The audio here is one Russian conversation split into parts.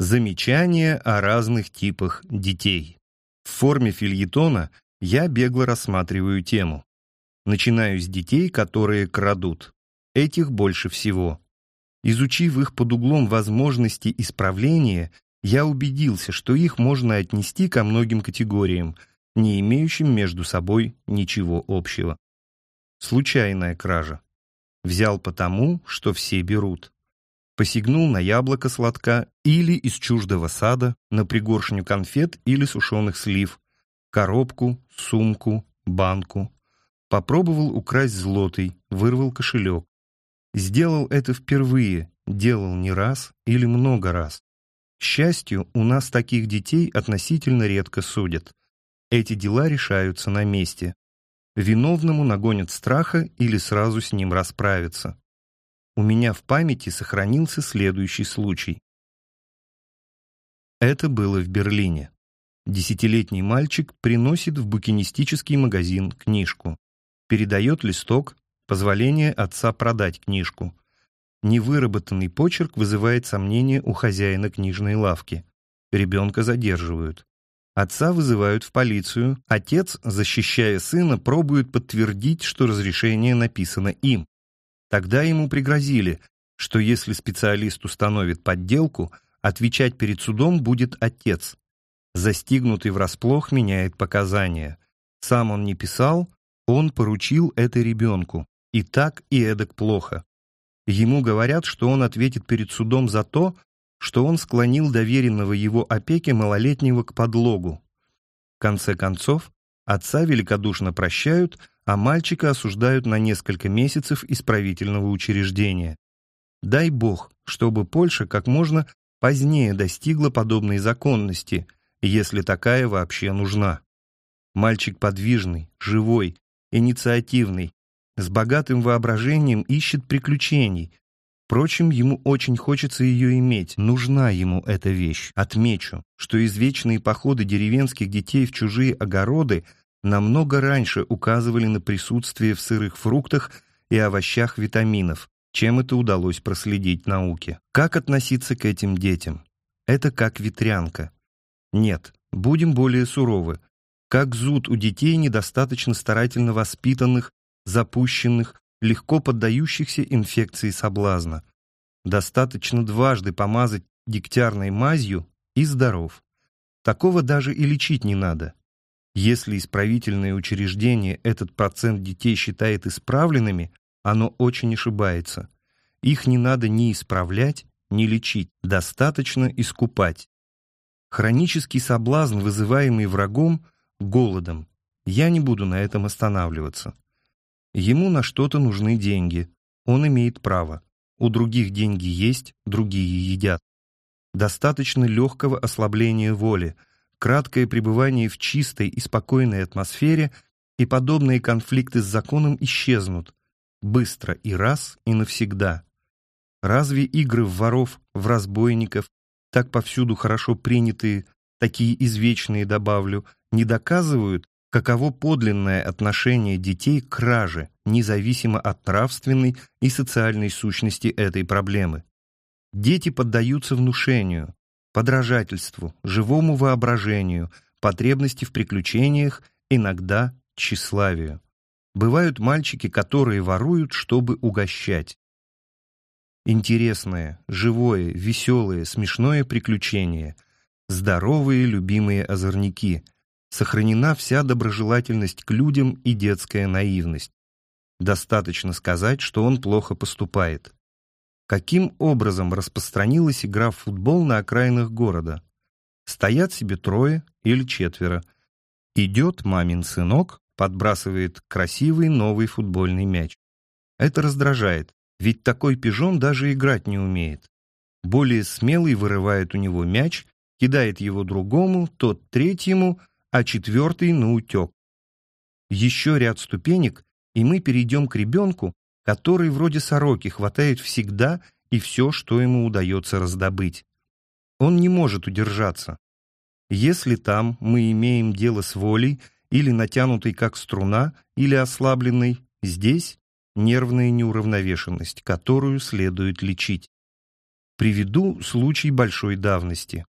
Замечания о разных типах детей. В форме фильетона я бегло рассматриваю тему. Начинаю с детей, которые крадут. Этих больше всего. Изучив их под углом возможности исправления, я убедился, что их можно отнести ко многим категориям, не имеющим между собой ничего общего. Случайная кража. Взял потому, что все берут посягнул на яблоко сладка или из чуждого сада, на пригоршню конфет или сушеных слив, коробку, сумку, банку. Попробовал украсть злотый, вырвал кошелек. Сделал это впервые, делал не раз или много раз. К счастью, у нас таких детей относительно редко судят. Эти дела решаются на месте. Виновному нагонят страха или сразу с ним расправятся у меня в памяти сохранился следующий случай. Это было в Берлине. Десятилетний мальчик приносит в букинистический магазин книжку. Передает листок, позволение отца продать книжку. Невыработанный почерк вызывает сомнения у хозяина книжной лавки. Ребенка задерживают. Отца вызывают в полицию. Отец, защищая сына, пробует подтвердить, что разрешение написано им. Тогда ему пригрозили, что если специалист установит подделку, отвечать перед судом будет отец. Застигнутый врасплох меняет показания. Сам он не писал, он поручил это ребенку. И так, и эдак плохо. Ему говорят, что он ответит перед судом за то, что он склонил доверенного его опеки малолетнего к подлогу. В конце концов, отца великодушно прощают, а мальчика осуждают на несколько месяцев исправительного учреждения. Дай бог, чтобы Польша как можно позднее достигла подобной законности, если такая вообще нужна. Мальчик подвижный, живой, инициативный, с богатым воображением ищет приключений. Впрочем, ему очень хочется ее иметь, нужна ему эта вещь. Отмечу, что извечные походы деревенских детей в чужие огороды намного раньше указывали на присутствие в сырых фруктах и овощах витаминов, чем это удалось проследить науке. Как относиться к этим детям? Это как ветрянка. Нет, будем более суровы. Как зуд у детей недостаточно старательно воспитанных, запущенных, легко поддающихся инфекции соблазна. Достаточно дважды помазать дегтярной мазью и здоров. Такого даже и лечить не надо. Если исправительное учреждение этот процент детей считает исправленными, оно очень ошибается. Их не надо ни исправлять, ни лечить, достаточно искупать. Хронический соблазн, вызываемый врагом, голодом. Я не буду на этом останавливаться. Ему на что-то нужны деньги. Он имеет право. У других деньги есть, другие едят. Достаточно легкого ослабления воли – краткое пребывание в чистой и спокойной атмосфере, и подобные конфликты с законом исчезнут, быстро и раз, и навсегда. Разве игры в воров, в разбойников, так повсюду хорошо принятые, такие извечные, добавлю, не доказывают, каково подлинное отношение детей к краже, независимо от нравственной и социальной сущности этой проблемы. Дети поддаются внушению, подражательству, живому воображению, потребности в приключениях, иногда тщеславию. Бывают мальчики, которые воруют, чтобы угощать. Интересное, живое, веселое, смешное приключение. Здоровые, любимые озорники. Сохранена вся доброжелательность к людям и детская наивность. Достаточно сказать, что он плохо поступает. Каким образом распространилась игра в футбол на окраинах города? Стоят себе трое или четверо. Идет мамин сынок, подбрасывает красивый новый футбольный мяч. Это раздражает, ведь такой пижон даже играть не умеет. Более смелый вырывает у него мяч, кидает его другому, тот третьему, а четвертый наутек. Еще ряд ступенек, и мы перейдем к ребенку, который вроде сороки хватает всегда и все, что ему удается раздобыть. Он не может удержаться. Если там мы имеем дело с волей, или натянутой как струна, или ослабленной, здесь нервная неуравновешенность, которую следует лечить. Приведу случай большой давности.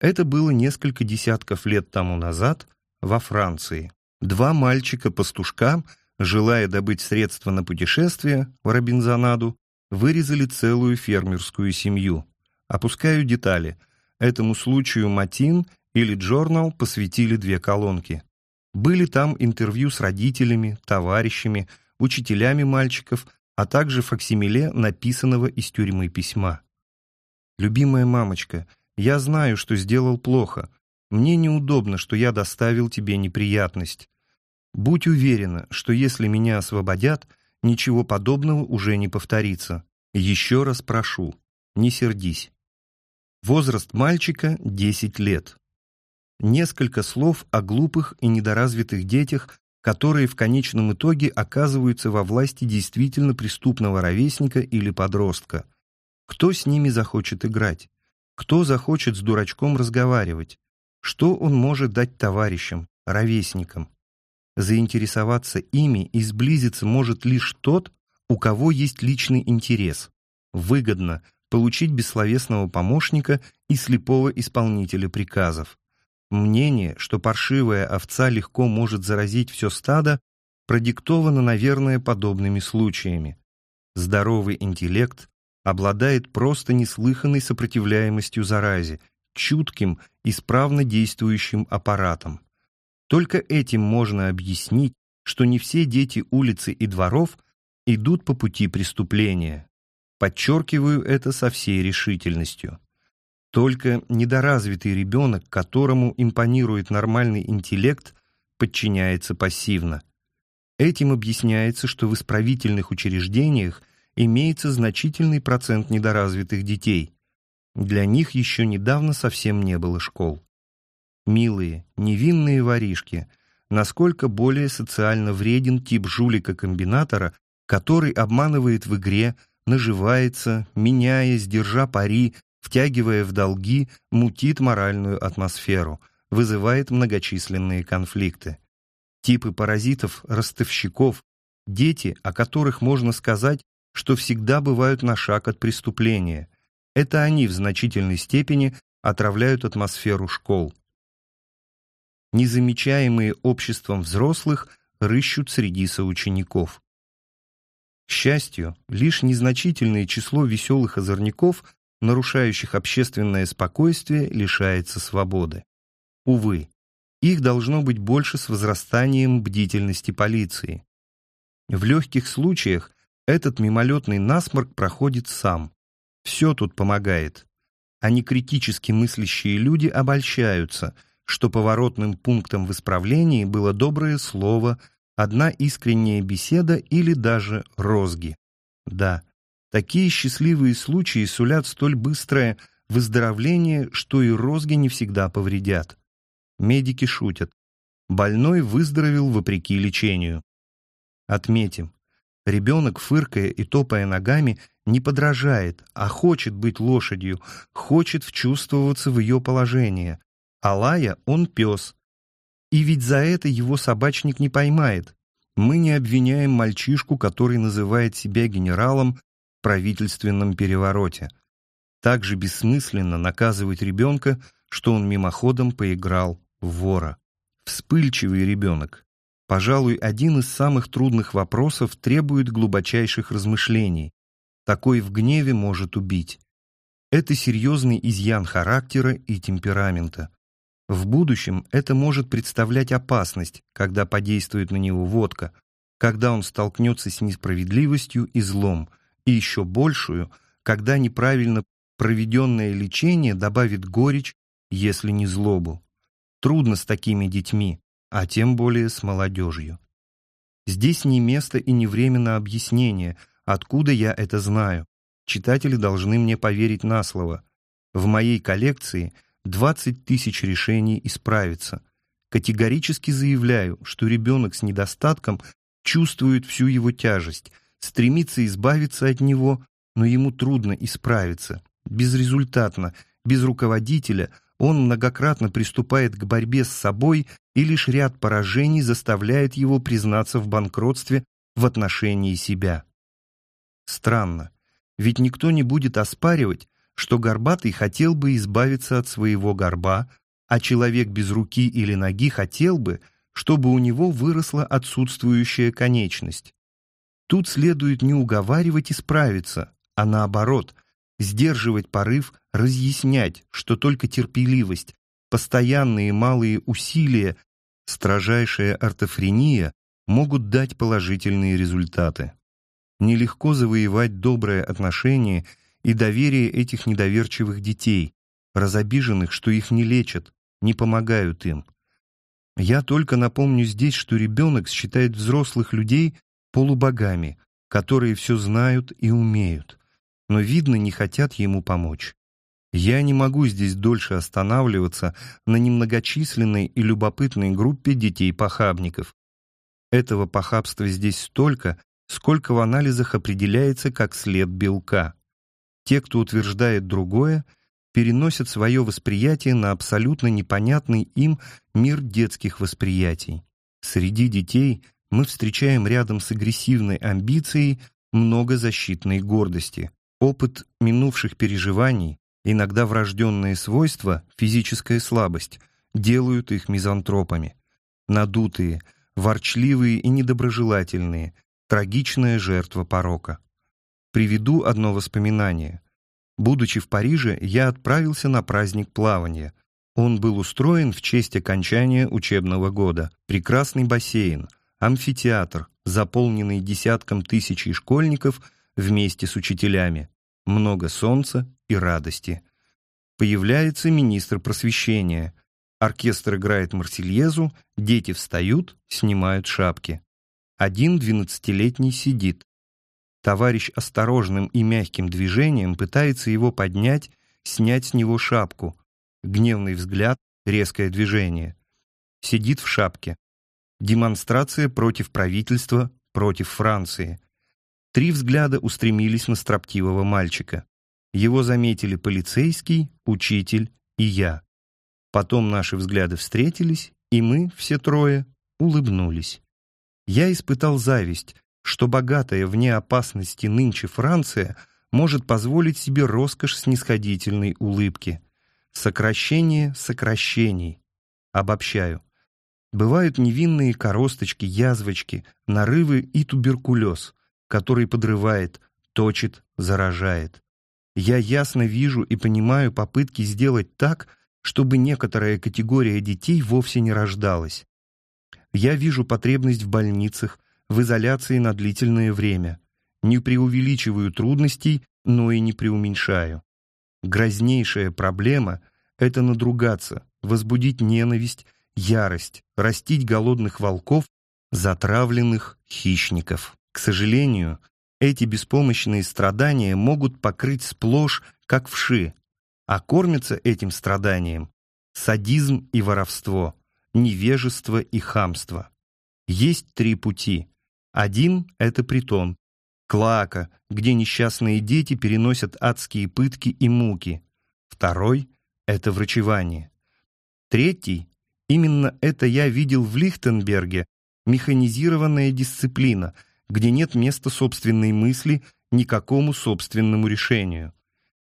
Это было несколько десятков лет тому назад во Франции. Два мальчика-пастушка, желая добыть средства на путешествие в Робинзонаду, вырезали целую фермерскую семью. Опускаю детали. Этому случаю Матин или Джорнал посвятили две колонки. Были там интервью с родителями, товарищами, учителями мальчиков, а также факсимиле написанного из тюрьмы письма. «Любимая мамочка, я знаю, что сделал плохо. Мне неудобно, что я доставил тебе неприятность. Будь уверена, что если меня освободят, ничего подобного уже не повторится. Еще раз прошу, не сердись». Возраст мальчика — 10 лет. Несколько слов о глупых и недоразвитых детях, которые в конечном итоге оказываются во власти действительно преступного ровесника или подростка — кто с ними захочет играть? Кто захочет с дурачком разговаривать? Что он может дать товарищам, ровесникам? Заинтересоваться ими и сблизиться может лишь тот, у кого есть личный интерес. Выгодно получить бессловесного помощника и слепого исполнителя приказов. Мнение, что паршивая овца легко может заразить все стадо, продиктовано, наверное, подобными случаями. Здоровый интеллект обладает просто неслыханной сопротивляемостью заразе, чутким, исправно действующим аппаратом. Только этим можно объяснить, что не все дети улицы и дворов идут по пути преступления. Подчеркиваю это со всей решительностью. Только недоразвитый ребенок, которому импонирует нормальный интеллект, подчиняется пассивно. Этим объясняется, что в исправительных учреждениях имеется значительный процент недоразвитых детей. Для них еще недавно совсем не было школ. Милые, невинные воришки, насколько более социально вреден тип жулика-комбинатора, который обманывает в игре, наживается, меняясь, держа пари, втягивая в долги, мутит моральную атмосферу, вызывает многочисленные конфликты. Типы паразитов-ростовщиков, дети, о которых можно сказать, что всегда бывают на шаг от преступления. Это они в значительной степени отравляют атмосферу школ. Незамечаемые обществом взрослых рыщут среди соучеников. К счастью, лишь незначительное число веселых озорников, нарушающих общественное спокойствие, лишается свободы. Увы, их должно быть больше с возрастанием бдительности полиции. В легких случаях этот мимолетный насморк проходит сам. Все тут помогает. А некритически мыслящие люди обольщаются, что поворотным пунктом в исправлении было доброе слово, одна искренняя беседа или даже розги. Да, такие счастливые случаи сулят столь быстрое выздоровление, что и розги не всегда повредят. Медики шутят. Больной выздоровел вопреки лечению. Отметим, Ребенок, фыркая и топая ногами, не подражает, а хочет быть лошадью, хочет вчувствоваться в ее положение. А лая он пес. И ведь за это его собачник не поймает. Мы не обвиняем мальчишку, который называет себя генералом в правительственном перевороте. Так же бессмысленно наказывать ребенка, что он мимоходом поиграл в вора. Вспыльчивый ребенок, Пожалуй, один из самых трудных вопросов требует глубочайших размышлений. Такой в гневе может убить. Это серьезный изъян характера и темперамента. В будущем это может представлять опасность, когда подействует на него водка, когда он столкнется с несправедливостью и злом, и еще большую, когда неправильно проведенное лечение добавит горечь, если не злобу. Трудно с такими детьми, а тем более с молодежью. Здесь не место и не время на объяснение, откуда я это знаю. Читатели должны мне поверить на слово. В моей коллекции 20 тысяч решений исправиться. Категорически заявляю, что ребенок с недостатком чувствует всю его тяжесть, стремится избавиться от него, но ему трудно исправиться. Безрезультатно, без руководителя – он многократно приступает к борьбе с собой, и лишь ряд поражений заставляет его признаться в банкротстве в отношении себя. Странно, ведь никто не будет оспаривать, что горбатый хотел бы избавиться от своего горба, а человек без руки или ноги хотел бы, чтобы у него выросла отсутствующая конечность. Тут следует не уговаривать и справиться, а наоборот, сдерживать порыв, разъяснять, что только терпеливость, постоянные малые усилия, строжайшая ортофрения могут дать положительные результаты. Нелегко завоевать доброе отношение и доверие этих недоверчивых детей, разобиженных, что их не лечат, не помогают им. Я только напомню здесь, что ребенок считает взрослых людей полубогами, которые все знают и умеют, но, видно, не хотят ему помочь. Я не могу здесь дольше останавливаться на немногочисленной и любопытной группе детей-похабников. Этого похабства здесь столько, сколько в анализах определяется как след белка. Те, кто утверждает другое, переносят свое восприятие на абсолютно непонятный им мир детских восприятий. Среди детей мы встречаем рядом с агрессивной амбицией много защитной гордости. Опыт минувших переживаний, иногда врожденные свойства, физическая слабость, делают их мизантропами. Надутые, ворчливые и недоброжелательные, трагичная жертва порока. Приведу одно воспоминание. Будучи в Париже, я отправился на праздник плавания. Он был устроен в честь окончания учебного года. Прекрасный бассейн, амфитеатр, заполненный десятком тысяч школьников вместе с учителями. Много солнца и радости. Появляется министр просвещения. Оркестр играет Марсельезу, дети встают, снимают шапки. Один двенадцатилетний сидит. Товарищ осторожным и мягким движением пытается его поднять, снять с него шапку. Гневный взгляд, резкое движение. Сидит в шапке. Демонстрация против правительства, против Франции. Три взгляда устремились на строптивого мальчика. Его заметили полицейский, учитель и я. Потом наши взгляды встретились, и мы, все трое, улыбнулись. Я испытал зависть, что богатая вне опасности нынче Франция может позволить себе роскошь снисходительной улыбки. Сокращение сокращений. Обобщаю. Бывают невинные коросточки, язвочки, нарывы и туберкулез, который подрывает, точит, заражает. Я ясно вижу и понимаю попытки сделать так, чтобы некоторая категория детей вовсе не рождалась. Я вижу потребность в больницах, в изоляции на длительное время. Не преувеличиваю трудностей, но и не преуменьшаю. Грознейшая проблема — это надругаться, возбудить ненависть, ярость, растить голодных волков, затравленных хищников. К сожалению, эти беспомощные страдания могут покрыть сплошь, как вши, а кормятся этим страданием садизм и воровство, невежество и хамство. Есть три пути. Один — это притон, клака, где несчастные дети переносят адские пытки и муки. Второй — это врачевание. Третий — именно это я видел в Лихтенберге, механизированная дисциплина, где нет места собственной мысли никакому собственному решению.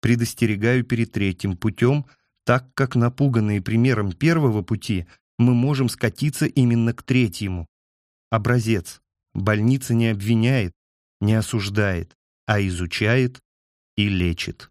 Предостерегаю перед третьим путем, так как напуганные примером первого пути мы можем скатиться именно к третьему. Образец. Больница не обвиняет, не осуждает, а изучает и лечит.